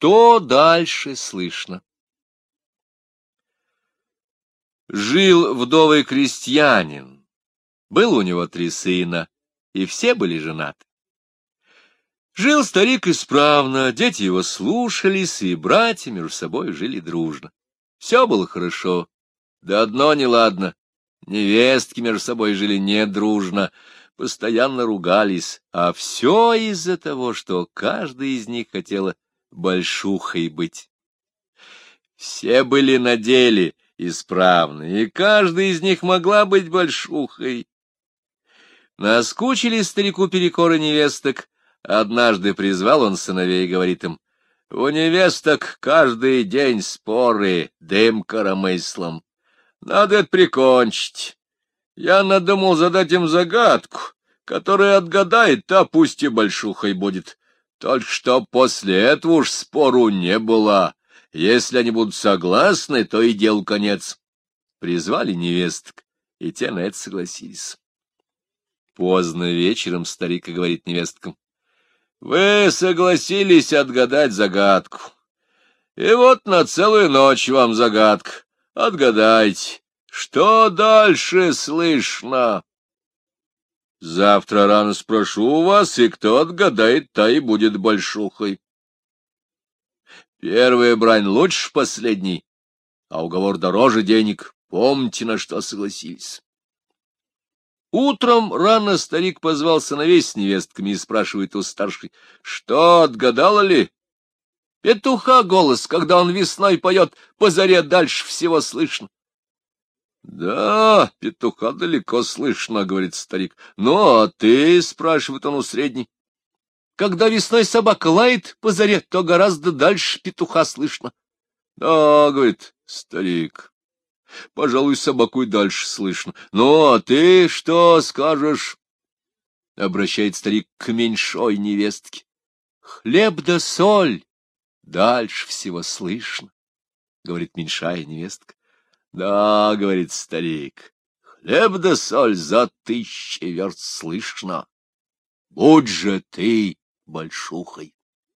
Что дальше слышно? Жил вдовый крестьянин. Был у него три сына, и все были женаты. Жил старик исправно, дети его слушались, и братья между собой жили дружно. Все было хорошо, да одно неладно. Невестки между собой жили недружно, постоянно ругались, а все из-за того, что каждая из них хотела большухой быть. Все были на деле исправны, и каждая из них могла быть большухой. Наскучили старику перекоры невесток. Однажды призвал он сыновей и говорит им, «У невесток каждый день споры, дым коромыслом. Надо это прикончить. Я надумал задать им загадку, которая отгадает, та пусть и большухой будет. Только что после этого уж спору не было. Если они будут согласны, то и дел конец. Призвали невесток, и те на это согласились. Поздно вечером старик говорит невесткам. — Вы согласились отгадать загадку. И вот на целую ночь вам загадка. Отгадайте, что дальше слышно? Завтра рано спрошу у вас, и кто отгадает, та и будет большухой. Первая брань лучше последней, а уговор дороже денег. Помните, на что согласились. Утром рано старик позвал сыновей с невестками и спрашивает у старшей, что, отгадала ли? Петуха голос, когда он весной поет, по заре дальше всего слышно. — Да, петуха далеко слышно, — говорит старик. — Ну, а ты, — спрашивает он у средней. — Когда весной собака лает по заре, то гораздо дальше петуха слышно. — Да, — говорит старик, — пожалуй, собаку и дальше слышно. — Ну, а ты что скажешь? — обращает старик к меньшой невестке. — Хлеб да соль дальше всего слышно, — говорит меньшая невестка. — Да, — говорит старик, — хлеб да соль за тысячи верст слышно. Будь же ты большухой.